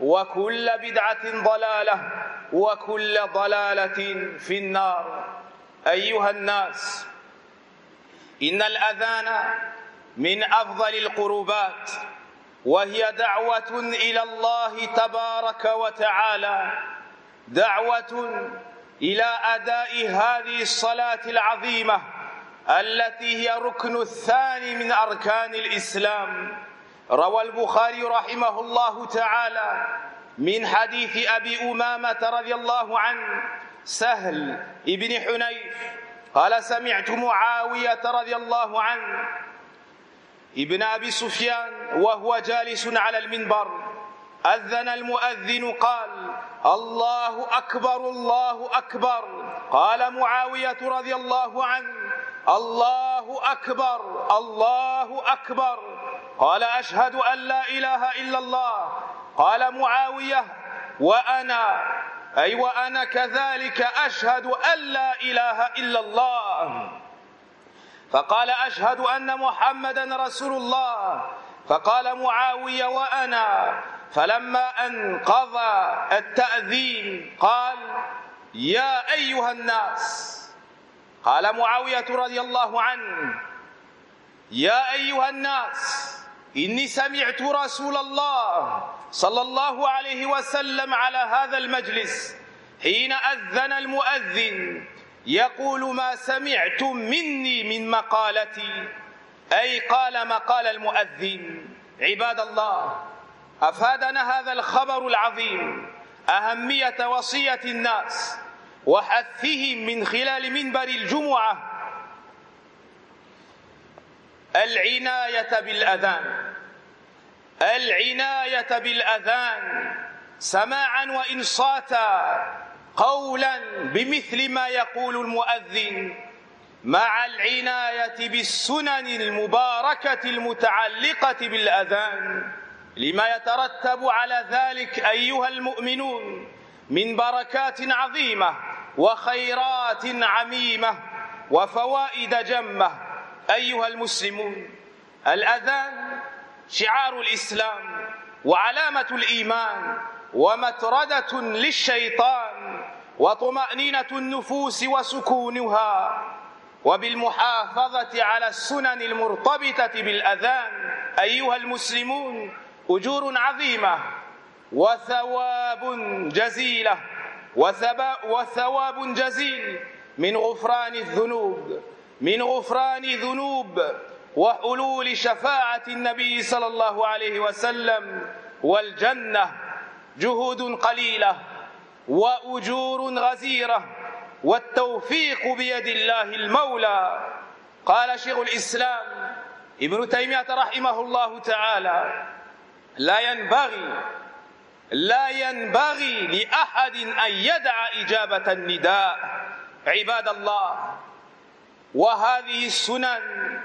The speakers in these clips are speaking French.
وكل بدعة ضلالة وكل ضلالة في النار. أيها الناس إن الأذان من أفضل القربات وهي دعوة إلى الله تبارك وتعالى دعوة إلى أداء هذه الصلاة العظيمة التي هي ركن الثاني من أركان الإسلام. روى البخاري رحمه الله تعالى من حديث أبي أمامة رضي الله عنه سهل ابن حنيف قال سمعت معاوية رضي الله عنه ابن أبي سفيان وهو جالس على المنبر أذن المؤذن قال الله أكبر الله أكبر. قال معاوية رضي الله عنه الله أكبر الله أكبر. قال أشهد أن لا إله إلا الله. قال معاوية وأنا أي وأنا كذلك أشهد أن لا إله إلا الله. فقال أشهد أن محمدا رسول الله. فقال معاوية وأنا. فلما انقضى التأذين قال يا أيها الناس. قال معاوية رضي الله عنه يا أيها الناس. إني سمعت رسول الله صلى الله عليه وسلم على هذا المجلس حين أذن المؤذن يقول ما سمعتم مني من مقالتي؟ أي قال مقال المؤذن. عباد الله أفادنا هذا الخبر العظيم أهمية وصية الناس وحثهم من خلال منبر الجمعة العناية بالأذان. العناية بالأذان سماعا وإنصاتا قولا بمثل ما يقول المؤذن. مع العناية بالسنن المباركة المتعلقة بالأذان. لما يترتب على ذلك أيها المؤمنون من بركات عظيمة وخيرات عميمة وفوائد جمة. أيها المسلمون الأذان شعار الإسلام وعلامة الإيمان ومتردة للشيطان وطمأنينة النفوس وسكونها وبالمحافظة على السنن المرتبطة بالأذان أيها المسلمون أجور عظيمة وثواب جزيلة وثواب جزيل من غفران الذنوب. من غفران ذنوب وحلول شفاعة النبي صلى الله عليه وسلم والجنة جهود قليلة وأجور غزيرة والتوفيق بيد الله المولى. قال شيخ الإسلام ابن تيمية رحمه الله تعالى لا ينبغي لا ينبغي لأحد أن يدع إجابة النداء. عباد الله وهذه السنن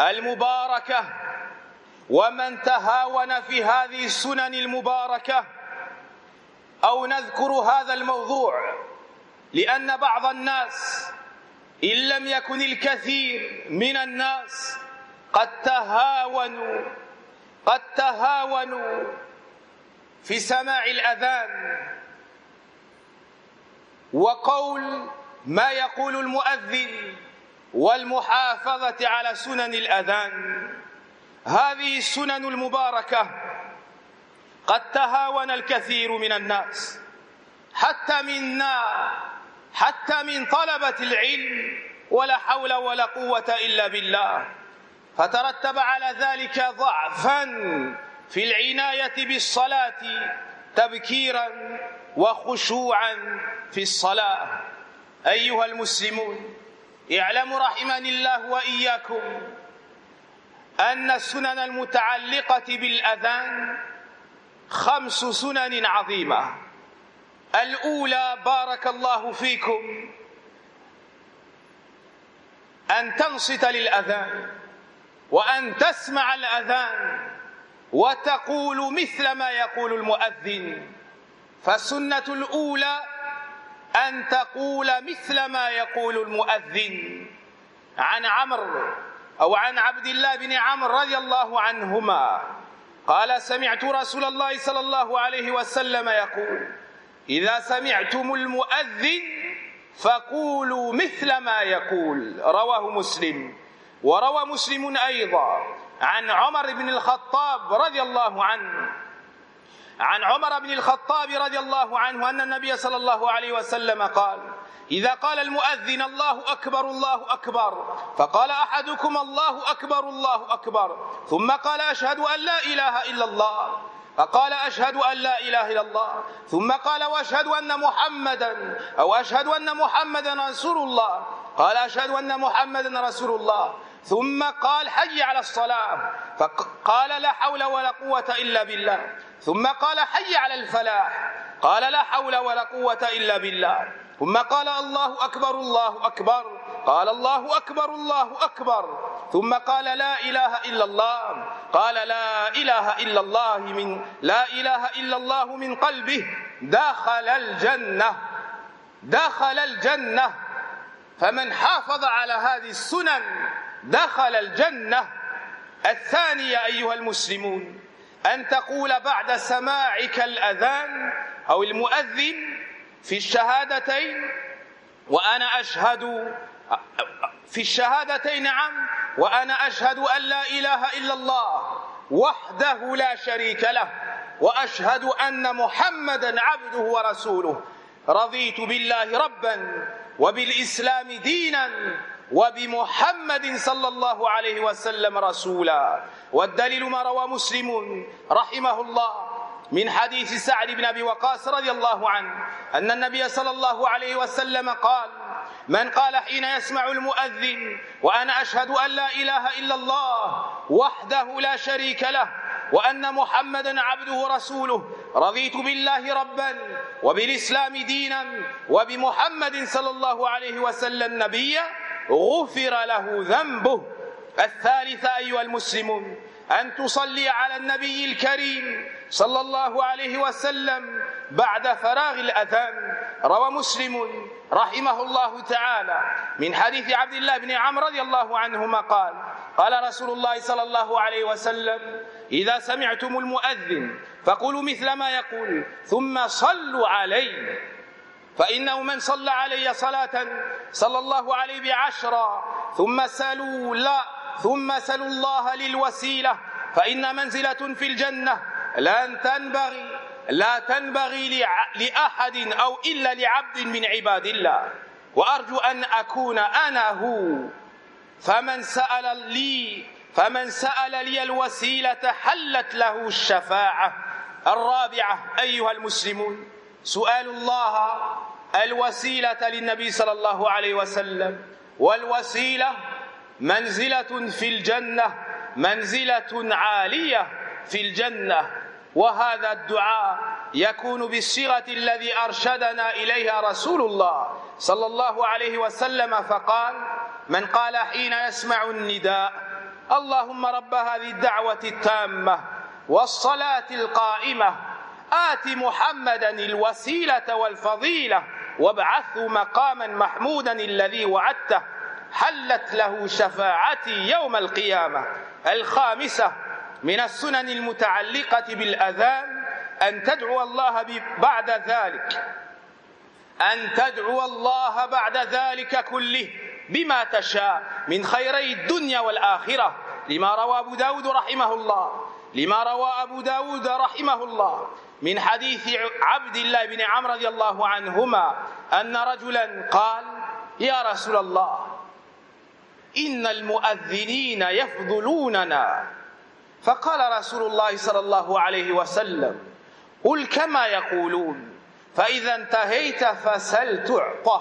المباركة ومن تهاون في هذه السنن المباركة أو نذكر هذا الموضوع لأن بعض الناس إن لم يكن الكثير من الناس قد تهاونوا قد تهاونوا في سماع الأذان. وقول ما يقول المؤذن والمحافظة على سنن الأذان. هذه السنن المباركة قد تهاون الكثير من الناس حتى منا حتى من طلبة العلم ولا حول ولا قوة إلا بالله. فترتب على ذلك ضعفا في العناية بالصلاة تبكيرا وخشوعا في الصلاة. أيها المسلمون اعلموا رحمني الله وإياكم أن السنن المتعلقة بالأذان خمس سنن عظيمة. الأولى بارك الله فيكم أن تنصت للأذان وأن تسمع الأذان وتقول مثل ما يقول المؤذن. فالسنة الأولى أن تقول مثل ما يقول المؤذن عن عمرو أو عن عبد الله بن عمرو رضي الله عنهما. قال سمعت رسول الله صلى الله عليه وسلم يقول إذا سمعتم المؤذن فقولوا مثل ما يقول. رواه مسلم. وروى مسلم أيضا عن عمر بن الخطاب رضي الله عنه عن عمر بن الخطاب رضي الله عنه أن النبي صلى الله عليه وسلم قال إذا قال المؤذن الله أكبر الله أكبر. فقال أحدكم الله أكبر الله أكبر. ثم قال أشهد أن لا إله إلا الله. فقال أشهد أن لا إله إلا الله. ثم قال وأشهد أن محمدا أو أشهد أن محمدا رسول الله. قال أشهد أن محمدا رسول الله. ثم قال حي على الصلاة. فقال لا حول ولا قوة إلا بالله. ثم قال حي على الفلاح. قال لا حول ولا قوة إلا بالله. ثم قال الله أكبر الله أكبر. قال الله أكبر الله أكبر. ثم قال لا إله إلا الله. قال لا إله إلا الله من لا إله إلا الله من قلبه. دخل الجنة. دخل الجنة. فمن حافظ على هذه السنن دخل الجنة الثانية أيها المسلمون أن تقول بعد سماعك الأذان أو المؤذن في الشهادتين وأنا أشهد في الشهادتين نعم وأنا أشهد أن لا إله إلا الله وحده لا شريك له وأشهد أن محمدا عبده ورسوله. رضيت بالله ربا وبالإسلام دينا وبمحمد صلى الله عليه وسلم رسولا. والدليل ما روى مسلم رحمه الله من حديث سعد بن أبي وقاص رضي الله عنه أن النبي صلى الله عليه وسلم قال من قال حين يسمع المؤذن وأنا أشهد أن لا إله إلا الله وحده لا شريك له وأن محمدا عبده ورسوله رضيت بالله ربا وبالإسلام دينا وبمحمد صلى الله عليه وسلم نبيا غفر له ذنبه. الثالثة أيها المسلمون أن تصلي على النبي الكريم صلى الله عليه وسلم بعد فراغ الأذان. روى مسلم رحمه الله تعالى من حديث عبد الله بن عمرو رضي الله عنهما قال قال رسول الله صلى الله عليه وسلم إذا سمعتم المؤذن فقولوا مثل ما يقول ثم صلوا عليه. فإنه من صلى علي صلاة صلى الله عليه بعشرة ثم سلوا لا ثم سلوا الله للوسيلة فإن منزلة في الجنة لن تنبغي لا تنبغي لأحد أو إلا لعبد من عباد الله. وأرجو أن أكون أنا هو. فمن سأل لي فمن سأل لي الوسيلة حلت له الشفاعة الرابعة أيها المسلمون. سؤال الله الوسيلة للنبي صلى الله عليه وسلم. والوسيلة منزلة في الجنة منزلة عالية في الجنة. وهذا الدعاء يكون بالصيغة الذي أرشدنا إليها رسول الله صلى الله عليه وسلم فقال من قال حين يسمع النداء اللهم رب هذه الدعوة التامة والصلاة القائمة آت محمدا الوسيلة والفضيلة وابعثه مقاما محمودا الذي وعدته حلت له شفاعتي يوم القيامة. الخامسة من السنن المتعلقة بالأذان أن تدعو الله بعد ذلك. أن تدعو الله بعد ذلك كله بما تشاء من خيري الدنيا والآخرة. لما روى أبو داود رحمه الله لما روى أبو داود رحمه الله من حديث عبد الله بن عمرو رضي الله عنهما أن رجلا قال يا رسول الله إن المؤذنين يفضلوننا. فقال رسول الله صلى الله عليه وسلم قل كما يقولون فإذا انتهيت فسل تعطى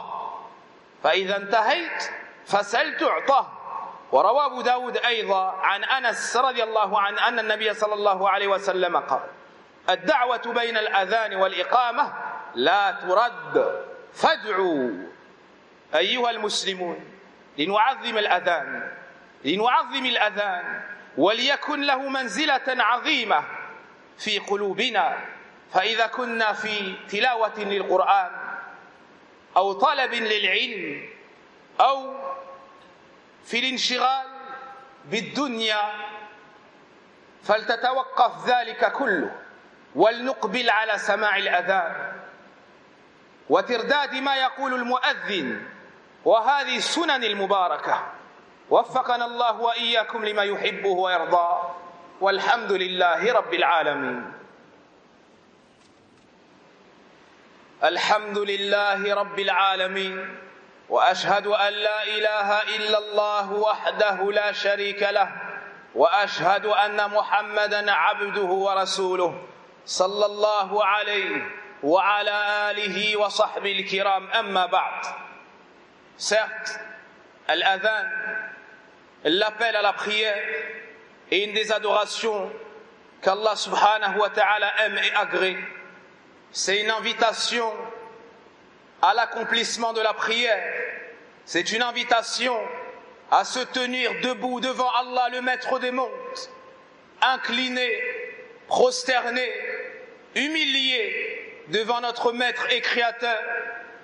فإذا انتهيت فسل تعطى وروى أبو داود أيضا عن أنس رضي الله عنه أن النبي صلى الله عليه وسلم قال الدعوة بين الأذان والإقامة لا ترد. فادعوا أيها المسلمون لنعظم الأذان لنعظم الأذان وليكن له منزلة عظيمة في قلوبنا. فإذا كنا في تلاوة للقرآن أو طلب للعلم أو في الانشغال بالدنيا فلتتوقف ذلك كله. ولنقبل على سماع الأذان. وترداد ما يقول المؤذن. وهذه السنن المباركة. وفقنا الله وإياكم لما يحبه ويرضى. والحمد لله رب العالمين. الحمد لله رب العالمين. وأشهد أن لا إله إلا الله وحده لا شريك له. وأشهد أن محمدا عبده ورسوله. صلى الله عليه وعلى اله وصحبه الكرام اما بعد certes l'adhan l'appel à la prière est une des adorations qu'Allah subhanahu wa ta'ala aime et agrée c'est une invitation à l'accomplissement de la prière. C'est une invitation à se tenir debout devant Allah, le maître des mondes, incliné, prosterné, humilié devant notre maître et créateur,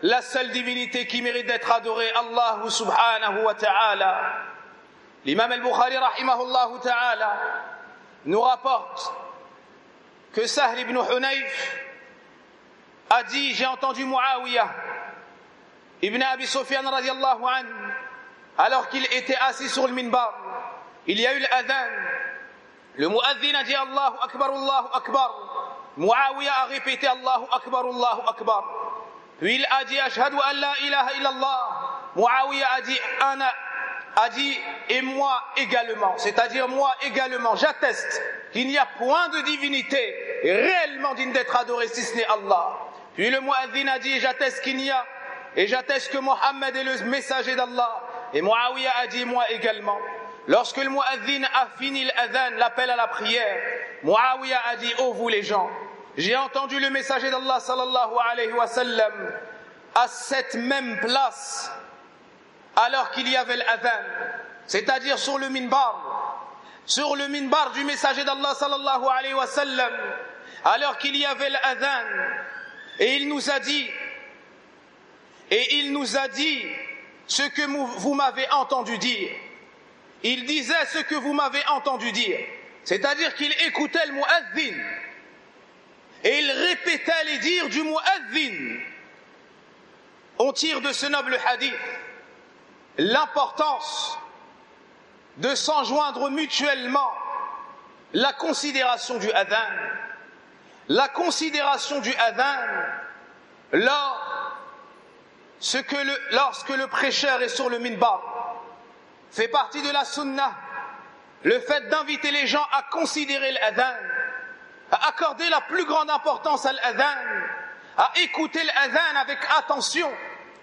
la seule divinité qui mérite d'être adorée, Allah subhanahu wa ta'ala. L'imam al-Bukhari rahimahullah ta'ala nous rapporte que Sahl ibn Hunayf a dit j'ai entendu Muawiyah ibn Abi Sufyan radiallahu an alors qu'il était assis sur le minbar il y a eu l'adhan le muazzin a dit Allahu Akbar Allahu Akbar Muawiyah a répété Allahu Akbar Allahu Akbar puis il a dit Ashhadu an la ilaha illallah Muawiyah a dit Ana a dit et moi également c'est-à-dire moi également j'atteste qu'il n'y a point de divinité réellement digne d'être adoré si ce n'est Allah puis le muazzin a dit, j'atteste qu'il y a, et j'atteste que Mohammed est le messager d'Allah. Et Muawiyah a dit, moi également. Lorsque le muazzin a fini l'adhan, l'appel à la prière, Muawiyah a dit, oh vous les gens, j'ai entendu le messager d'Allah sallallahu alayhi wa sallam à cette même place, alors qu'il y avait l'adhan, c'est-à-dire sur le minbar, sur le minbar du messager d'Allah sallallahu alayhi wa sallam, alors qu'il y avait l'adhan, et il nous a dit, et il nous a dit ce que vous m'avez entendu dire. Il disait ce que vous m'avez entendu dire. C'est-à-dire qu'il écoutait le muazzin. Et il répétait les dires du muazzin. On tire de ce noble hadith l'importance de s'enjoindre mutuellement la considération du adhan. La considération du adhan lorsque le prêcheur est sur le minbar. Fait partie de la sunnah le fait d'inviter les gens à considérer l'adhan à accorder la plus grande importance à l'adhan à écouter l'adhan avec attention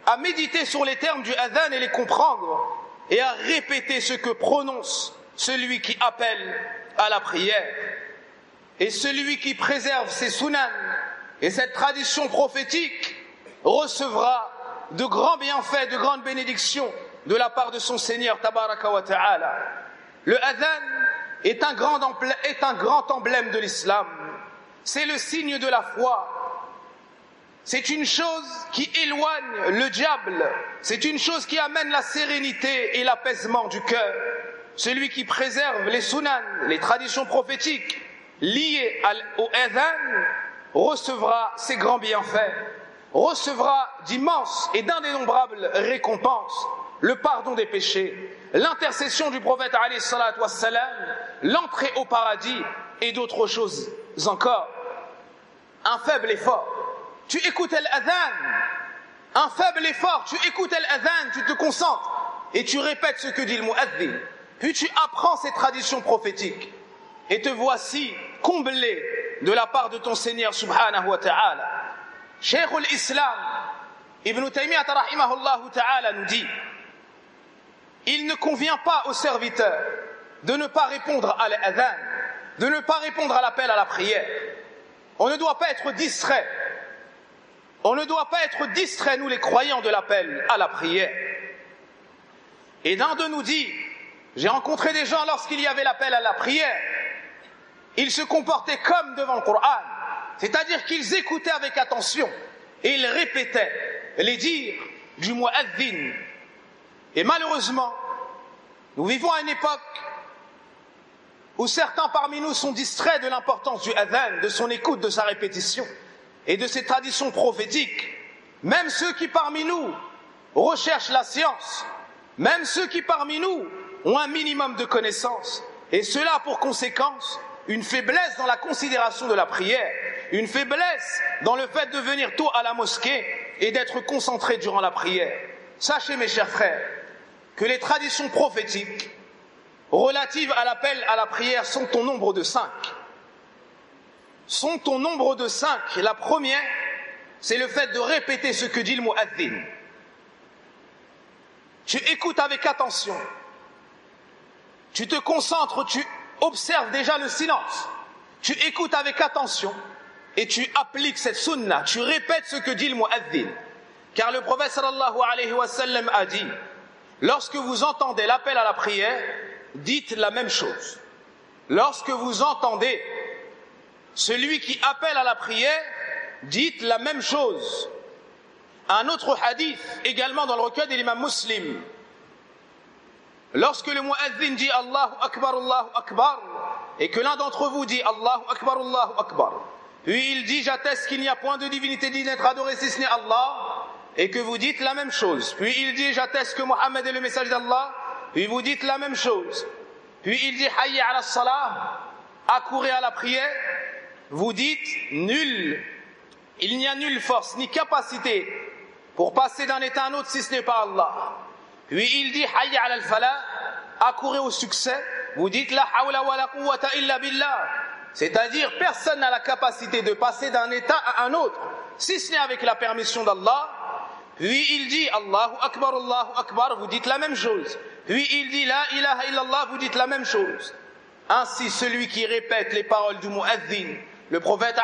à méditer sur les termes du adhan et les comprendre et à répéter ce que prononce celui qui appelle à la prière et celui qui préserve ces sunan et cette tradition prophétique recevra de grands bienfaits, de grandes bénédictions de la part de son Seigneur Tabaraka wa Ta'ala. Le adhan est un grand emblème de l'islam. C'est le signe de la foi. C'est une chose qui éloigne le diable. C'est une chose qui amène la sérénité et l'apaisement du cœur. Celui qui préserve les sunan, les traditions prophétiques liées au adhan, recevra ses grands bienfaits, recevra d'immenses et d'indénombrables récompenses, le pardon des péchés, l'intercession du prophète l'entrée au paradis et d'autres choses encore. Un faible effort. Tu écoutes l'adhan, un faible effort, tu écoutes l'adhan, tu te concentres et tu répètes ce que dit le muaddin. Puis tu apprends ces traditions prophétiques et te voici comblé de la part de ton Seigneur subhanahu wa ta'ala. Cheikh l'Islam, Ibn Taymiyyah ta'ala nous dit il ne convient pas au serviteur de ne pas répondre à l'adhan, de ne pas répondre à l'appel à la prière. On ne doit pas être distrait. On ne doit pas être distrait, nous les croyants, de l'appel à la prière. Et d'un de nous dit, j'ai rencontré des gens lorsqu'il y avait l'appel à la prière, ils se comportaient comme devant le Coran, c'est-à-dire qu'ils écoutaient avec attention et ils répétaient les dires du muazzin. Et malheureusement, nous vivons à une époque où certains parmi nous sont distraits de l'importance du adhan, de son écoute, de sa répétition et de ses traditions prophétiques. Même ceux qui parmi nous recherchent la science, même ceux qui parmi nous ont un minimum de connaissances, et cela pour conséquence une faiblesse dans la considération de la prière, une faiblesse dans le fait de venir tôt à la mosquée et d'être concentré durant la prière. Sachez mes chers frères que les traditions prophétiques relatives à l'appel à la prière sont au nombre de cinq. Sont au nombre de cinq. La première, c'est le fait de répéter ce que dit le muaddin. Tu écoutes avec attention. Tu te concentres, tu observes déjà le silence. Tu écoutes avec attention et tu appliques cette sunna. Tu répètes ce que dit le muaddin. Car le prophète sallallahu alayhi wa sallam a dit, lorsque vous entendez l'appel à la prière, dites la même chose. Lorsque vous entendez celui qui appelle à la prière, dites la même chose. Un autre hadith, également dans le recueil de l'imam muslim, lorsque le muazzin dit Allahu Akbar, Allahu Akbar, et que l'un d'entre vous dit Allahu Akbar, Allahu Akbar, puis il dit J'atteste qu'il n'y a point de divinité digne d'être adorée si ce n'est Allah, et que vous dites la même chose. Puis il dit J'atteste que Mohammed est le message d'Allah, puis vous dites la même chose. Puis il dit Hayya ala salah, accourir à la prière, vous dites nul, il n'y a nulle force ni capacité pour passer d'un état à un autre si ce n'est pas Allah. Puis il dit Hayya ala al-falah, accourir au succès, vous dites la hawla wa la quwwata illa billah. C'est-à-dire personne n'a la capacité de passer d'un état à un autre si ce n'est avec la permission d'Allah. Puis il dit Allahu Akbar, Allahu Akbar, vous dites la même chose. Lui, il dit la ilaha illallah, vous dites la même chose. Ainsi, celui qui répète les paroles du mu'adhin, le prophète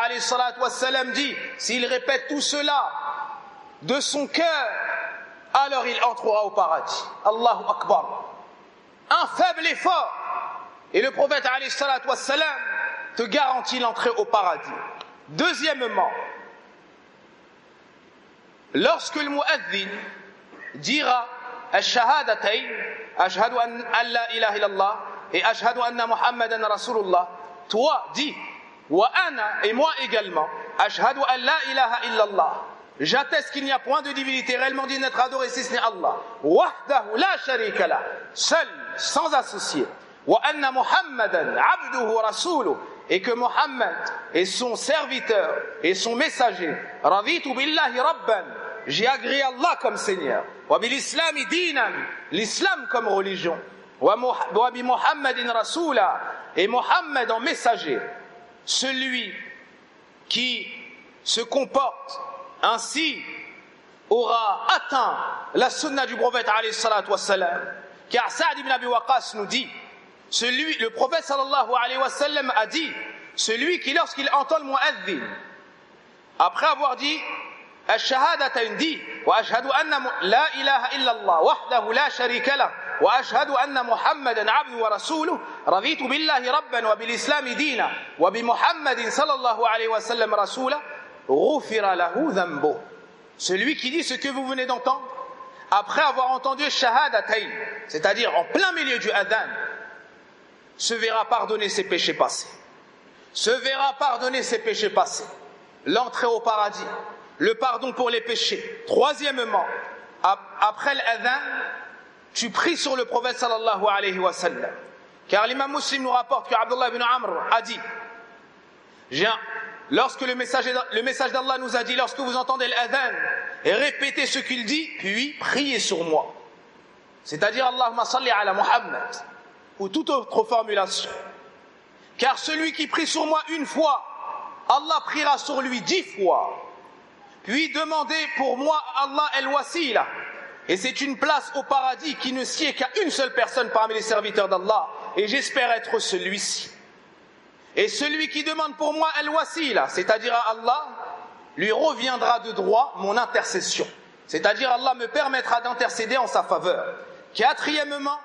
wassalam, dit, s'il répète tout cela de son cœur, alors il entrera au paradis. Allahu Akbar. Un faible effort. Et le prophète wassalam, te garantit l'entrée au paradis. Deuxièmement, lorsque le mu'adhin dira « Ash-shahadatayn » Ashhadu an la ilaha illallah et Ashhadu anna Muhammadan Rasulullah. Toi, dis, wa ana et moi également, Ashhadu an la ilaha illallah. J'atteste qu'il n'y a point de divinité réellement digne d'être adoré si ce n'est Allah. Wahdahu la sharika la. Seul, sans associé. Wa anna Muhammadan abduhu rasuluh. Et que Muhammad est son serviteur et son messager. Raditu billahi rabban. J'ai agréé Allah comme Seigneur. Wa bil dinan. L'islam comme religion. Wa bi Muhammadin rasula. Et Muhammad en messager. Celui qui se comporte ainsi aura atteint la sunna du prophète alayhi. Car Saad ibn Abi Waqas nous dit, celui, le prophète a dit, celui qui lorsqu'il entend le muazzin, après avoir dit, الشهادتين دي واشهد ان لا اله الا الله وحده لا شريك له واشهد ان محمدا عبده ورسوله رضيت بالله ربا وبالاسلام دينا وبمحمد صلى الله عليه وسلم رسولا غفر له ذنبه celui qui dit ce que vous venez d'entendre après avoir entendu shahadatayn c'est-à-dire en plein milieu du adhan se verra pardonner ses péchés passés se verra pardonner ses péchés passés l'entrée au paradis le pardon pour les péchés troisièmement après l'adhan tu pries sur le prophète sallallahu alayhi wa sallam. Car l'imam muslim nous rapporte que Abdullah ibn Amr a dit, lorsque le message, le message d'Allah nous a dit, lorsque vous entendez l'adhan, répétez ce qu'il dit, puis priez sur moi. C'est-à-dire Allahumma salli ala Muhammad, ou toute autre formulation. Car celui qui prie sur moi une fois, Allah priera sur lui dix fois. Puis demandez pour moi Allah el-wasila, et c'est une place au paradis qui ne sied qu'à une seule personne parmi les serviteurs d'Allah. Et j'espère être celui-ci. Et celui qui demande pour moi al-wasila, c'est-à-dire à Allah, lui reviendra de droit mon intercession. C'est-à-dire Allah me permettra d'intercéder en sa faveur. Quatrièmement,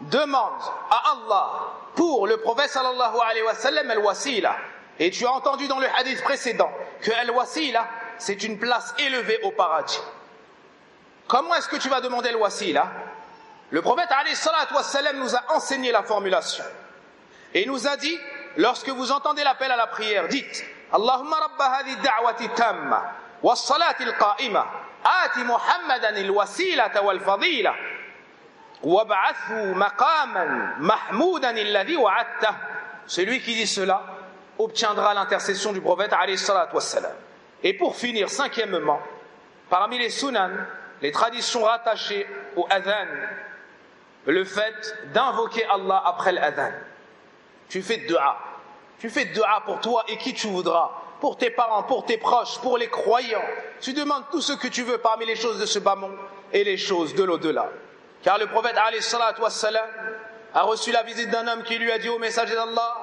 demande à Allah pour le prophète sallallahu alayhi wa sallam al-wasila. Et tu as entendu dans le hadith précédent que al-wasila, c'est une place élevée au paradis. Comment est-ce que tu vas demander le wasila Le prophète wassalam, nous a enseigné la formulation. Et nous a dit, lorsque vous entendez l'appel à la prière, dites Allahumma rabba hadi da'wati tamma wa salati al-qa'ima ati Muhammadan al-wasilata wal-fadila wab'athu maqaman mahmoudan alladhi wa'adta Celui qui dit cela obtiendra l'intercession du prophète wassalam. Et pour finir, cinquièmement, parmi les sunan, les traditions rattachées au adhan, le fait d'invoquer Allah après l'adhan. Tu fais dua. Tu fais dua pour toi et qui tu voudras, pour tes parents, pour tes proches, pour les croyants. Tu demandes tout ce que tu veux parmi les choses de ce bas monde et les choses de l'au-delà. Car le prophète a reçu la visite d'un homme qui lui a dit au messager d'Allah,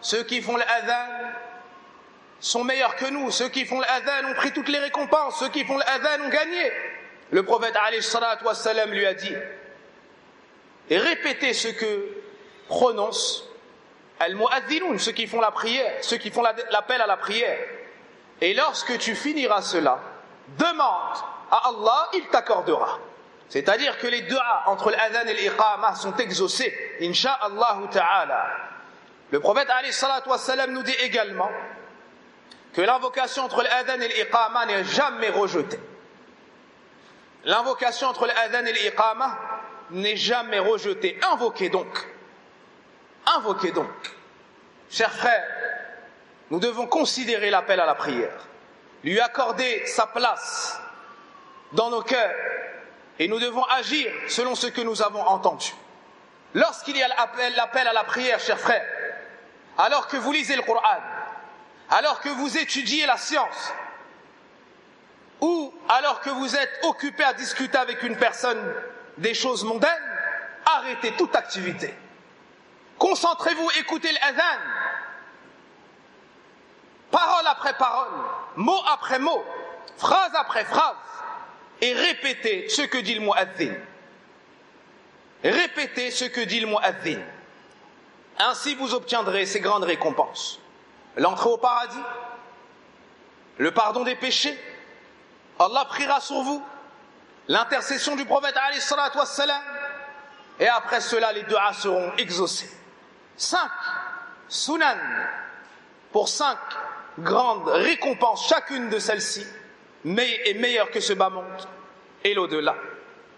ceux qui font l'adhan sont meilleurs que nous, ceux qui font l'adhan ont pris toutes les récompenses, ceux qui font l'adhan ont gagné. Le prophète lui a dit répétez ce que prononcent al-mu'adhdhinoun, ceux qui font la prière, ceux qui font l'appel à la prière. Et lorsque tu finiras cela, demande à Allah, il t'accordera. C'est-à-dire que les deux entre l'adhan et l'iqama sont exaucés, insha'Allah ta'ala. Le prophète nous dit également que l'invocation entre l'adhan et l'iqama n'est jamais rejetée. L'invocation entre l'adhan et l'iqama n'est jamais rejetée. Invoquez donc. Invoquez donc. Chers frères, nous devons considérer l'appel à la prière, lui accorder sa place dans nos cœurs et nous devons agir selon ce que nous avons entendu. Lorsqu'il y a l'appel à la prière, chers frères, alors que vous lisez le Coran, alors que vous étudiez la science, ou alors que vous êtes occupé à discuter avec une personne des choses mondaines, arrêtez toute activité. Concentrez-vous, écoutez l'adhan. Parole après parole, mot après mot, phrase après phrase, et répétez ce que dit le muazzin. Répétez ce que dit le muazzin. Ainsi vous obtiendrez ces grandes récompenses. L'entrée au paradis, le pardon des péchés, Allah priera sur vous, l'intercession du prophète wassalam, et après cela les deux seront exaucés. Cinq sunan. Pour cinq grandes récompenses, chacune de celles-ci est meilleure que ce bas monde et l'au-delà.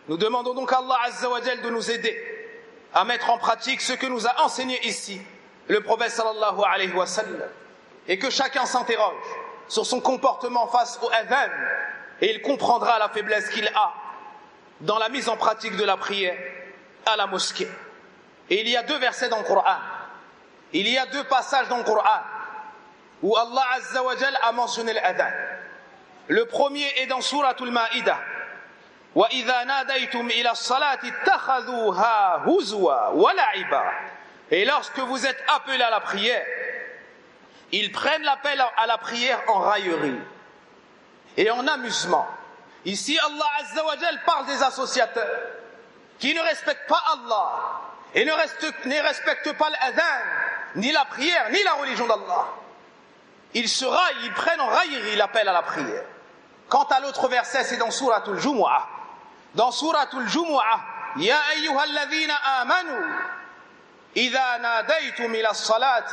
Nous demandons donc à Allah Azzawajal de nous aider à mettre en pratique ce que nous a enseigné ici le prophète sallallahu alayhi wa sallam et que chacun s'interroge sur son comportement face au adhan et il comprendra la faiblesse qu'il a dans la mise en pratique de la prière à la mosquée. Et il y a deux versets dans le Coran. Il y a deux passages dans le Coran où Allah Azza wa a mentionné l'adhan. Le premier est dans Surah Al-Ma'idah. Et lorsque vous êtes appelé à la prière, ils prennent l'appel à la prière en raillerie et en amusement. Ici, Allah Azzawajal parle des associateurs. qui ne respecte pas Allah et ne, ne respecte pas l'adhan, ni la prière, ni la religion d'Allah, il se raille, il prennent en raillerie l'appel à la prière. Quant à l'autre verset, c'est dans Suratul Jumu'ah. Dans Suratul Jumu'ah, Ya ayyuhalladhina amanu, إذا ناديتم إلى الصلاة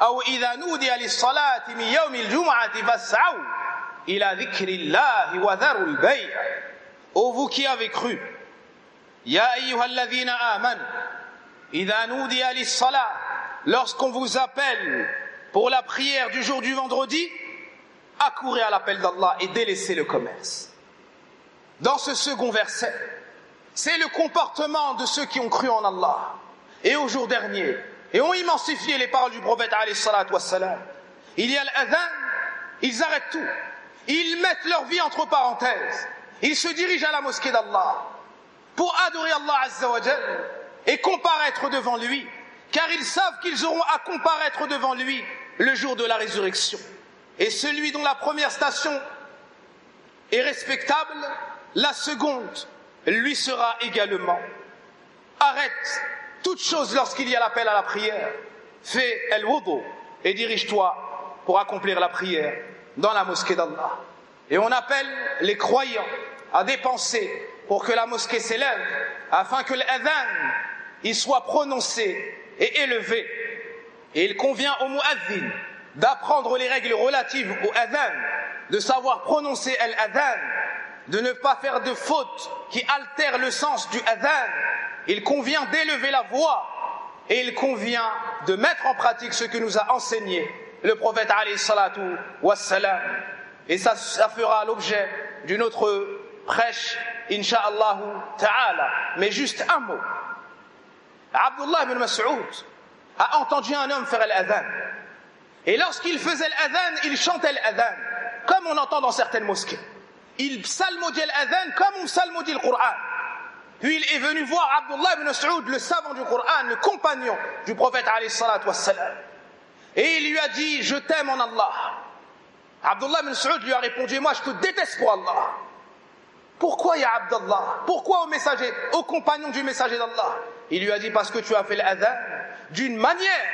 أو إذا نودي للصلاة من يوم الجمعة فاسعوا إلى ذكر الله وذروا البيع Ô vous qui avez cru, Ya ayyuhalladhina amanu, إذا نودي للصلاة lorsqu'on vous appelle pour la prière du jour du vendredi, accourez à l'appel d'Allah et délaissez le commerce. Dans ce second verset, c'est le comportement de ceux qui ont cru en Allah et au jour dernier et ont immensifié les paroles du prophète. Il y a l'adhan, ils arrêtent tout. Ils mettent leur vie entre parenthèses. Ils se dirigent à la mosquée d'Allah pour adorer Allah Azza wa et comparaître devant lui, car ils savent qu'ils auront à comparaître devant lui le jour de la résurrection. Et celui dont la première station est respectable, la seconde lui sera également. Arrête toute chose lorsqu'il y a l'appel à la prière. Fais el wudu et dirige-toi pour accomplir la prière dans la mosquée d'Allah. Et on appelle les croyants à dépenser pour que la mosquée s'élève, afin que l'adhan y soit prononcé et élevé. Et il convient au mu'adhin d'apprendre les règles relatives au adhan, de savoir prononcer l'adhan, de ne pas faire de fautes qui altèrent le sens du adhan. Il convient d'élever la voix et il convient de mettre en pratique ce que nous a enseigné le prophète alayhi salatu wassalam. Et ça, ça fera l'objet d'une autre prêche, insha'Allah ta'ala. Mais juste un mot. Abdullah ibn Mas'ud a entendu un homme faire l'adhan. Et lorsqu'il faisait l'adhan, il chantait l'adhan, comme on entend dans certaines mosquées. Il psalmodiait l'adhan comme on psalmodie le Coran. Il est venu voir Abdullah ibn Mas'ud, le savant du Coran, le compagnon du prophète wassalam. Et il lui a dit, je t'aime en Allah. Abdullah ibn Mas'ud lui a répondu, moi je te déteste pour Allah. Pourquoi, Ya Abdallah? Pourquoi au messager, au compagnon du messager d'Allah? Il lui a dit parce que tu as fait l'adhan d'une manière.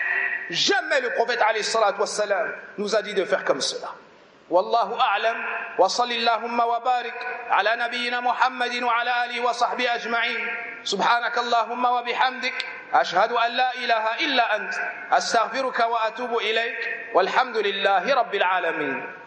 Jamais le prophète wassalam, nous a dit de faire comme cela. والله أعلم. وصل اللهم وبارك على نبينا محمد وعلى آله وصحبه أجمعين. سبحانك اللهم وبحمدك أشهد أن لا إله إلا أنت. أستغفرك وأتوب إليك. والحمد لله رب العالمين.